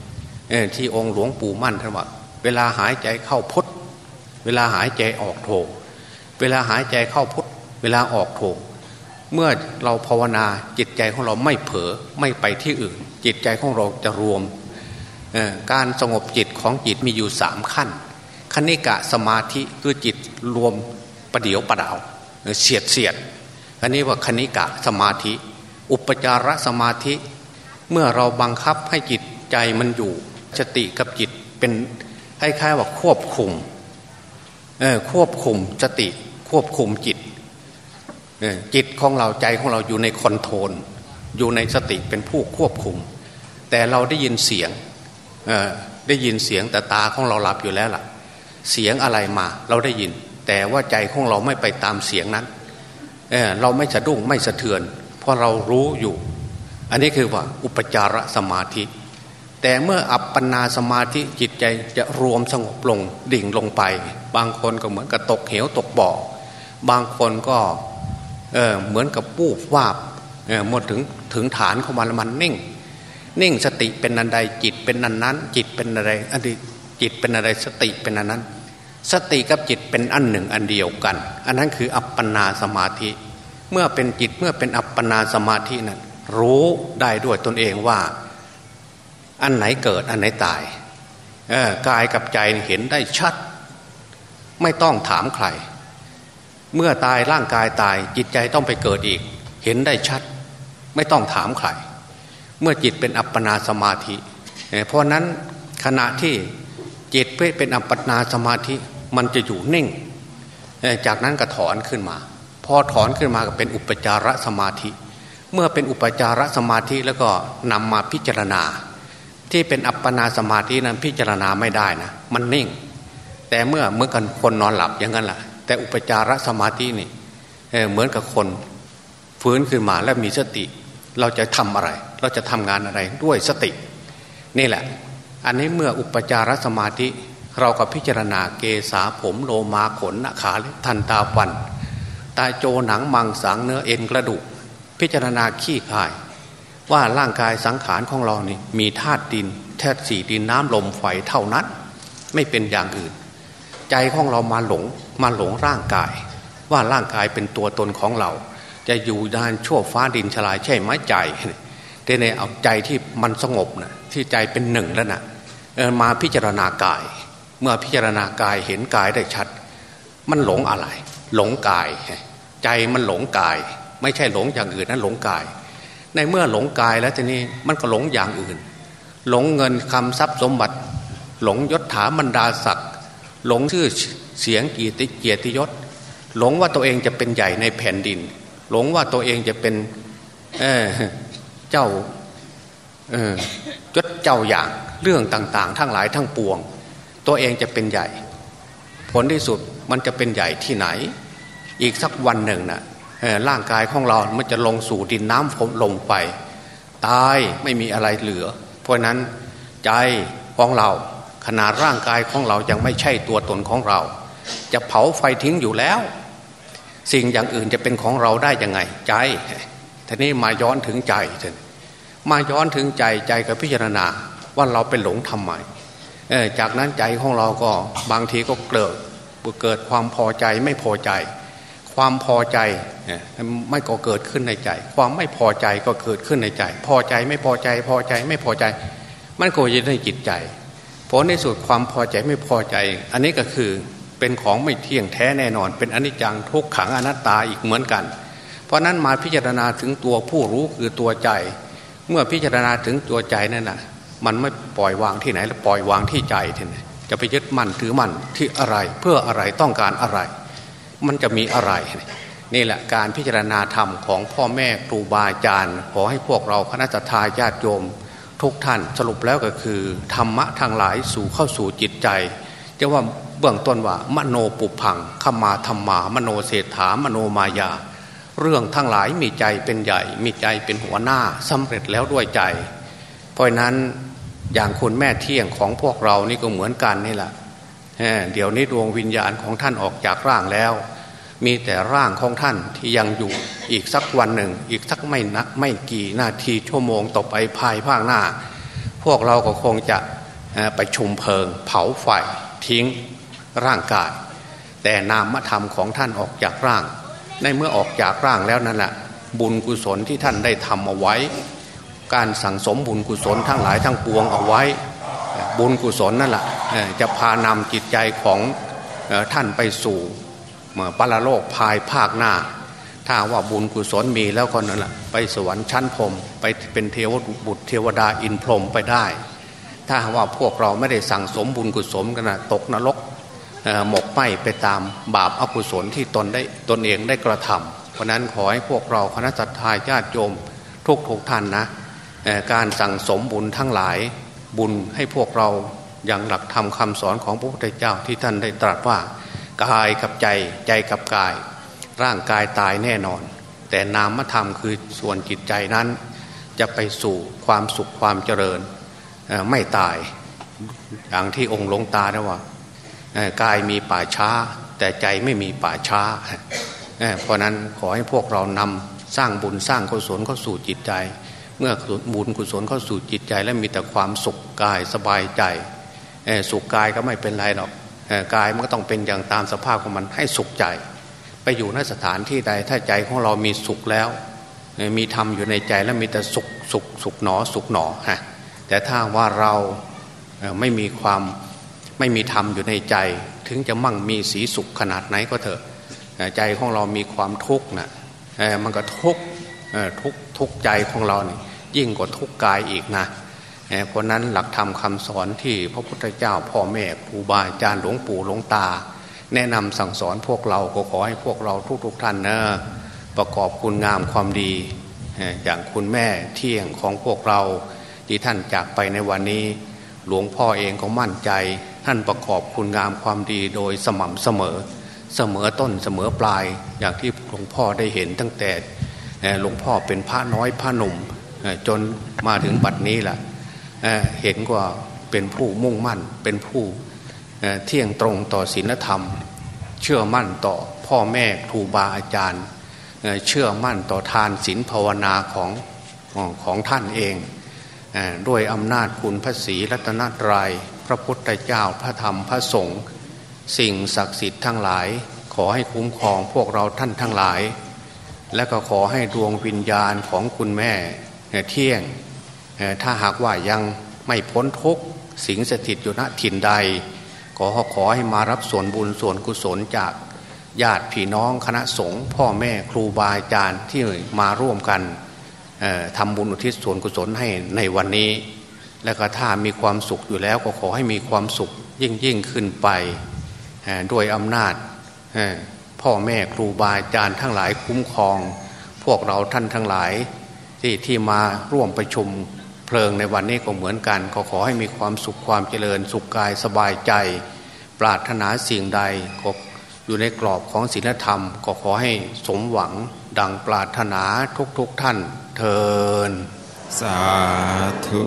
Speaker 2: ที่องค์หลวงปู่มั่นท่านว่าเวลาหายใจเข้าพดเวลาหายใจออกโถเวลาหายใจเข้าพุท วลาออกโถงเมื่อเราภาวนาจิตใจของเราไม่เผลอไม่ไปที่อื่น จิตใจของเราจะรวม การสงบจิตของจิตมีอยู่สามขั้นคณิกะสมาธิคือจิตรวมประเดียวประดาวเสียดเสียดอันนี้ว่าคณิกะสมาธิ อุปจารสมาธิ เมื่อเราบังคับให้จิตใจมันอยู่สติกับจิตเป็นคล้ายๆว่าควบคุมควบคุมสติควบคุมจิต จิตของเราใจของเราอยู่ในคอนโทรลอยู่ในสติเป็นผู้ควบคุม แต่เราได้ยินเสียงได้ยินเสียงแต่ตาของเราหลับอยู่แล้วล่ะ เสียงอะไรมาเราได้ยิน แต่ว่าใจของเราไม่ไปตามเสียงนั้นเเราไม่สะดุ้งไม่สะเทือน เพราะเรารู้อยู่ อันนี้คือว่าอุปจารสมาธิ แต่เมื่ออัปปนาสมาธิจิตใจจะรวมสงบลงดิ่งลงไป บางคนก็เหมือนกับตกเหวตกบ่อบางคนก็ เเหมือนกับปูบวาบหมดถึงถึงฐานของมันมันนิ่ง นิ่งสติเป็นอันใดจิตเป็นอันนั้น จิตเป็นอะไรอันนี้จิตเป็นอะไรสติเป็นอันนั้น สติกับจิตเป็นอันหนึ่งอันเดียวกัน อันนั้นคืออัปปนาสมาธิ เมื่อเป็นจิตเมื่อเป็นอัปปนาสมาธินั้นรู้ได้ด้วยตนเองว่า อันไหนเกิดอันไหนตายกายกับใจเห็นได้ชัด ไม่ต้องถามใคร เมื่อตายร่างกายตายจิตใจต้องไปเกิดอีก เห็นได้ชัด ไม่ต้องถามใครเมื่อจิตเป็นอัปปนาสมาธิ เพราะนั้นขณะที่จิตเป็นอัปปนาสมาธิมันจะอยู่นิ่ง จากนั้นก็ถอนขึ้นมา พอถอนขึ้นมาก็เป็นอุปจารสมาธิ เมื่อเป็นอุปจารสมาธิแล้วก็นำมาพิจารณา ที่เป็นอัปปนาสมาธินั้นพิจารณาไม่ได้นะ มันนิ่ง แต่เมื่อเมื่อกันคนนอนหลับอย่างนั้นแหละ แต่อุปจารสมาธินี่เหมือนกับคนฟื้นขึ้นมาแล้วมีสติ เราจะทำอะไร เราจะทำงานอะไรด้วยสติ นี่แหละ อันนี้เมื่ออุปจารสมาธิ เราก็พิจารณาเกษาผมโลมาขนขาทันตาฟัน ตาโจหนังมังสังเนื้อเอ็นกระดูก พิจารณาขี้คาย ว่าร่างกายสังขารของเรานี่มีธาตุดินแท้สี่ดินน้ำลมไฟเท่านั้น ไม่เป็นอย่างอื่น ใจของเรามาหลง มาหลงร่างกาย ว่าร่างกายเป็นตัวตนของเรา จะอยู่ด้านชั่วฟ้าดินฉลายใช่ไหมใจแต่ในเอาใจที่มันสงบนะที่ใจเป็นหนึ่งแล้วนะมาพิจารณากาย เมื่อพิจารณากายเห็นกายได้ชัด มันหลงอะไร หลงกาย ใจมันหลงกาย ไม่ใช่หลงอย่างอื่นนั้นหลงกาย ในเมื่อหลงกายแล้วทีนี้มันก็หลงอย่างอื่น หลงเงินคำทรัพย์สมบัติ หลงยศถาบรรดาศักดิ์ หลงชื่อเสียงกีติเกียรติยศ หลงว่าตัวเองจะเป็นใหญ่ในแผ่นดิน หลงว่าตัวเองจะเป็นเเจ้าเจดเจ้าอย่างเรื่องต่างๆ ทั้งหลายทั้งปวง ตัวเองจะเป็นใหญ่ ผลที่สุดมันจะเป็นใหญ่ที่ไหน อีกสักวันหนึ่งนะ่ะร่างกายของเรามันจะลงสู่ดินน้ำผมลงไป ตายไม่มีอะไรเหลือ เพราะนั้นใจของเรา ขนาดร่างกายของเรายังไม่ใช่ตัวตนของเรา จะเผาไฟทิ้งอยู่แล้ว สิ่งอย่างอื่นจะเป็นของเราได้ยังไงใจทีนี้มาย้อนถึงใจมาย้อนถึงใจใจกับพิจารณาว่าเราเป็นหลงทำไมจากนั้นใจของเราก็บางทีก็เกิดเกิดความพอใจไม่พอใจ ความพอใจไม่ก็เกิดขึ้นในใจ ความไม่พอใจก็เกิดขึ้นในใจ พอใจไม่พอใจพอใจไม่พอใจ มันก็จะในจิตใจ ผลในสุดความพอใจไม่พอใจ อันนี้ก็คือเป็นของไม่เที่ยงแท้แน่นอน เป็นอนิจจังทุกขังอนัตตาอีกเหมือนกัน เพราะนั้นมาพิจารณาถึงตัวผู้รู้คือตัวใจ เมื่อพิจารณาถึงตัวใจนั่นน่ะ มันไม่ปล่อยวางที่ไหนแล้วปล่อยวางที่ใจทีนี้จะไปยึดมั่นถือมั่นที่อะไรเพื่ออะไรต้องการอะไร มันจะมีอะไร นี่แหละการพิจารณาธรรมของพ่อแม่ครูบาอาจารย์ ขอให้พวกเราคณะทาญาติโยม ทุกท่านสรุปแล้วก็คือธรรมะทางหลายสู่เข้าสู่จิตใจจะว่าเบื้องต้นว่ามโนปุพังขมาธรรมามโนเศรษฐามโนมายา เรื่องทั้งหลายมีใจเป็นใหญ่ มีใจเป็นหัวหน้าสำเร็จแล้วด้วยใจ เพราะนั้นอย่างคุณแม่เที่ยงของพวกเรานี่ก็เหมือนกันนี่แหละเดี๋ยวนี้ดวงวิญญาณของท่านออกจากร่างแล้ว มีแต่ร่างของท่านที่ยังอยู่อีกสักวันหนึ่ง อีกสักไม่นักไม่กี่นาทีชั่วโมงต่อไปภายภาคหน้า พวกเราก็คงจะไปชุมเพลิง เผาไฟทิ้งร่างกาย แต่นามธรรมของท่านออกจากร่าง ในเมื่อออกจากร่างแล้วนั่นแหละบุญกุศลที่ท่านได้ทำเอาไว้ การสั่งสมบุญกุศลทั้งหลายทั้งปวงเอาไว้ บุญกุศลนั่นแหละจะพานำจิตใจของท่านไปสู่ ปรโลกภายภาคหน้า ถ้าว่าบุญกุศลมีแล้วก็นั่นแหละไปสวรรค์ชั้นพรมไปเป็นเทวบุตรเทวดาอินพรมไปได้ ถ้าว่าพวกเราไม่ได้สั่งสมบุญกุศลกันนะตกนรกหมกไหมไปตามบาปอกุศลที่ตนได้ตนเองได้กระทำเพราะนั้นขอให้พวกเราคณะสัตยาญาติโยมทุกทุกท่านนะการสั่งสมบุญทั้งหลายบุญให้พวกเราอย่างหลักธรรมคาสอนของพระพุทธเจ้าที่ท่านได้ตรัสว่า กายกับใจใจกับกาย ร่างกายตายแน่นอน แต่นามธรรมคือส่วนจิตใจนั้น จะไปสู่ความสุขความเจริญไม่ตายอย่างที่องค์หลวงตาได้ว่ากายมีป่าช้า แต่ใจไม่มีป่าช้า เพราะนั้นขอให้พวกเรานำสร้างบุญสร้างกุศลเข้าสู่จิตใจ เมื่อบุญกุศลเข้าสู่จิตใจ แล้วมีแต่ความสุขกายสบายใจสุขกายก็ไม่เป็นไรหรอก กายมันก็ต้องเป็นอย่างตามสภาพของมันให้สุขใจ ไปอยู่ในสถานที่ใดถ้าใจของเรามีสุขแล้ว มีธรรมอยู่ในใจแล้วมีแต่สุขสุขสุขหนอสุขหนอฮะแต่ถ้าว่าเราไม่มีความไม่มีธรรมอยู่ในใจ ถึงจะมั่งมีสีสุขขนาดไหนก็เถอะใจของเรามีความทุกข์นะมันก็ทุกข์ทุกทุกใจของเราเนี่ยยิ่งกว่าทุกกายอีกนะ เพราะนั้นหลักธรรมคาสอนที่พระพุทธเจ้าพ่อแม่ครูบาอาจารย์หลวงปู่หลวงตา แนะนำสั่งสอนพวกเราก็ขอให้พวกเราทุกๆท่านนะประกอบคุณงามความดี อย่างคุณแม่เที่ยงของพวกเราที่ท่านจากไปในวันนี้ หลวงพ่อเองก็มั่นใจ ท่านประกอบคุณงามความดีโดยสม่ำเสมอ เสมอต้นเสมอปลายอย่างที่หลวงพ่อได้เห็นตั้งแต่หลวงพ่อเป็นพระน้อยพระหนุ่มจนมาถึงบัดนี้แหละ เห็นว่าเป็นผู้มุ่งมั่น เป็นผู้เที่ยงตรงต่อศีลธรรม เชื่อมั่นต่อพ่อแม่ครูบาอาจารย์ เชื่อมั่นต่อทานศีลภาวนาของของท่านเองด้วยอำนาจคุณพระศรีรัตนตรยัยพระพุทธเจ้าพระธรรมพระสงฆ์สิ่งศักดิ์สิทธิ์ทั้งหลาย ขอให้คุ้มครองพวกเราท่านทั้งหลาย และก็ขอให้ดวงวิญญาณของคุณแม่เที่ยง ถ้าหากว่ายังไม่พ้นทุกสิ่งสถิตอยู่ณถิ่นใด ขอขอให้มารับส่วนบุญส่วนกุศลจากญาติพี่น้องคณะสงฆ์พ่อแม่ครูบาอาจารย์ที่มาร่วมกันทำบุญอุทิศส่วนกุศลให้ในวันนี้ แล้วก็ถ้ามีความสุขอยู่แล้วก็ขอให้มีความสุขยิ่งยิ่งขึ้นไปด้วยอำนาจพ่อแม่ครูบาอาจารย์ทั้งหลายคุ้มครอง พวกเราท่านทั้งหลายที่ที่มาร่วมประชุม เพลิงในวันนี้ก็เหมือนกันก็ขอให้มีความสุขความเจริญ สุขกายสบายใจ ปรารถนาสิ่งใดก็อยู่ในกรอบของศีลธรรม ก็ขอให้สมหวังดังปรารถนาทุกๆทท่านเทิน
Speaker 3: สาธุ